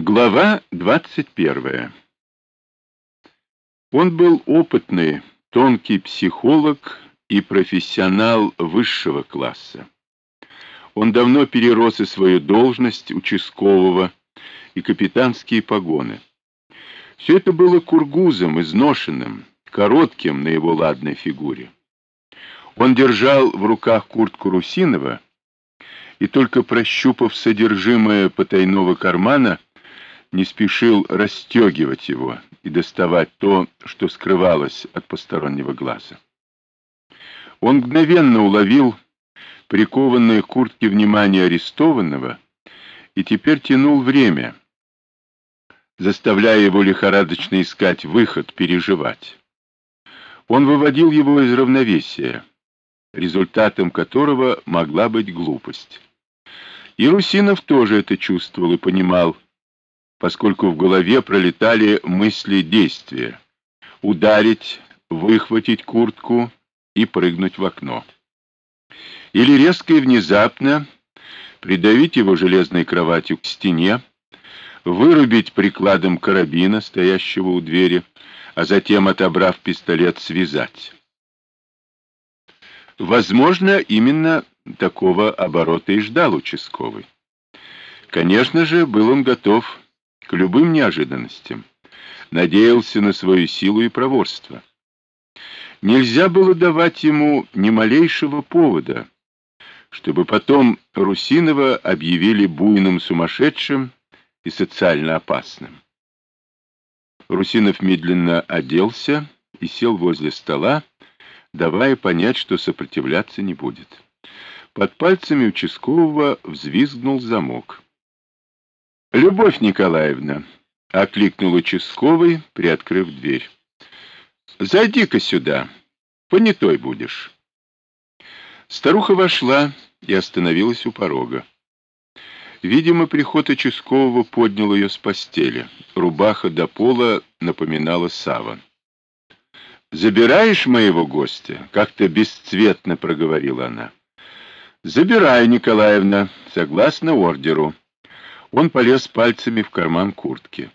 Глава 21. Он был опытный, тонкий психолог и профессионал высшего класса. Он давно перерос и свою должность участкового, и капитанские погоны. Все это было кургузом, изношенным, коротким на его ладной фигуре. Он держал в руках куртку Русинова и, только прощупав содержимое потайного кармана, не спешил расстегивать его и доставать то, что скрывалось от постороннего глаза. Он мгновенно уловил прикованные куртки внимания арестованного и теперь тянул время, заставляя его лихорадочно искать выход, переживать. Он выводил его из равновесия, результатом которого могла быть глупость. И Русинов тоже это чувствовал и понимал, поскольку в голове пролетали мысли действия. Ударить, выхватить куртку и прыгнуть в окно. Или резко и внезапно придавить его железной кроватью к стене, вырубить прикладом карабина, стоящего у двери, а затем, отобрав пистолет, связать. Возможно, именно такого оборота и ждал участковый. Конечно же, был он готов к любым неожиданностям, надеялся на свою силу и проворство. Нельзя было давать ему ни малейшего повода, чтобы потом Русинова объявили буйным сумасшедшим и социально опасным. Русинов медленно оделся и сел возле стола, давая понять, что сопротивляться не будет. Под пальцами участкового взвизгнул замок. — Любовь Николаевна, — окликнул участковый, приоткрыв дверь. — Зайди-ка сюда, понятой будешь. Старуха вошла и остановилась у порога. Видимо, приход участкового поднял ее с постели. Рубаха до пола напоминала саван. «Забираешь моего гостя?» — как-то бесцветно проговорила она. «Забираю, Николаевна, согласно ордеру». Он полез пальцами в карман куртки.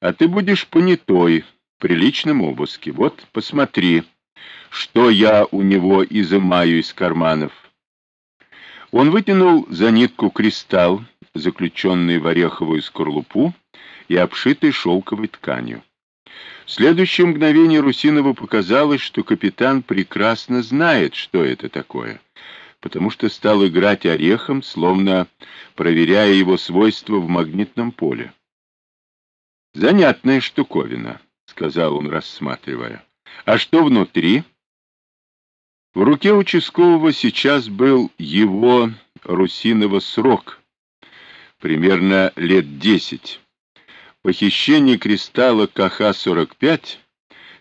«А ты будешь понятой в приличном обыске. Вот, посмотри, что я у него изымаю из карманов». Он вытянул за нитку кристалл, заключенный в ореховую скорлупу и обшитый шелковой тканью. В следующее мгновение Русинову показалось, что капитан прекрасно знает, что это такое — потому что стал играть орехом, словно проверяя его свойства в магнитном поле. «Занятная штуковина», — сказал он, рассматривая. «А что внутри?» В руке участкового сейчас был его русиного срок, примерно лет десять. Похищение кристалла КХ-45,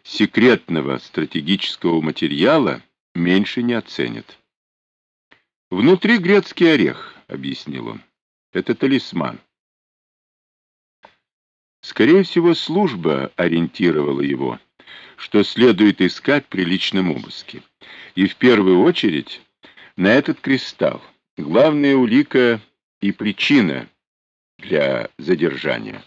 секретного стратегического материала, меньше не оценят. Внутри грецкий орех, объяснил он. Это талисман. Скорее всего, служба ориентировала его, что следует искать при личном обыске. И в первую очередь на этот кристалл. Главная улика и причина для задержания.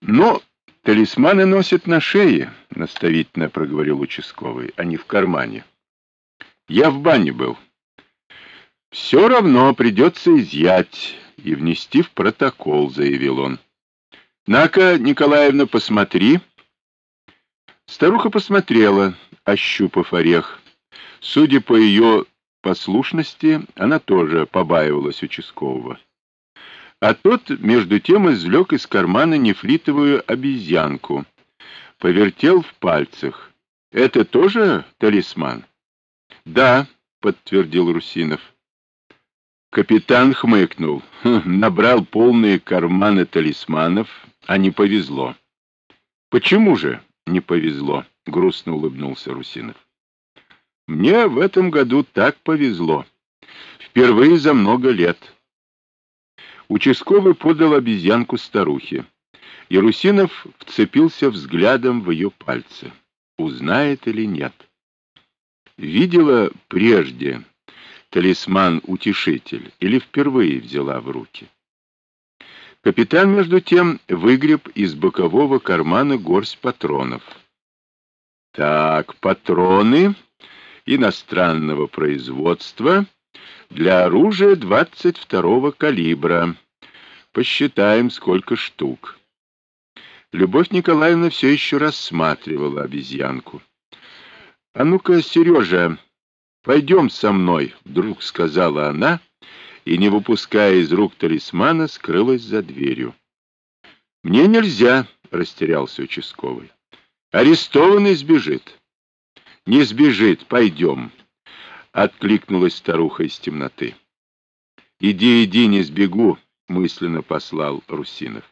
Но талисманы носят на шее, наставительно проговорил участковый, а не в кармане. Я в бане был. Все равно придется изъять и внести в протокол, заявил он. На-ка, Николаевна, посмотри. Старуха посмотрела, ощупав орех. Судя по ее послушности, она тоже побаивалась участкового. А тот, между тем, извлек из кармана нефритовую обезьянку. Повертел в пальцах. Это тоже талисман? Да, подтвердил Русинов. Капитан хмыкнул. Хм, набрал полные карманы талисманов, а не повезло. Почему же не повезло? Грустно улыбнулся Русинов. Мне в этом году так повезло. Впервые за много лет. Участковый подал обезьянку старухе. И Русинов вцепился взглядом в ее пальцы. Узнает или нет? Видела прежде талисман-утешитель или впервые взяла в руки? Капитан, между тем, выгреб из бокового кармана горсть патронов. Так, патроны иностранного производства для оружия 22-го калибра. Посчитаем, сколько штук. Любовь Николаевна все еще рассматривала обезьянку. — А ну-ка, Сережа, пойдем со мной, — вдруг сказала она, и, не выпуская из рук талисмана, скрылась за дверью. — Мне нельзя, — растерялся участковый. — Арестованный сбежит. — Не сбежит, пойдем, — откликнулась старуха из темноты. — Иди, иди, не сбегу, — мысленно послал Русинов.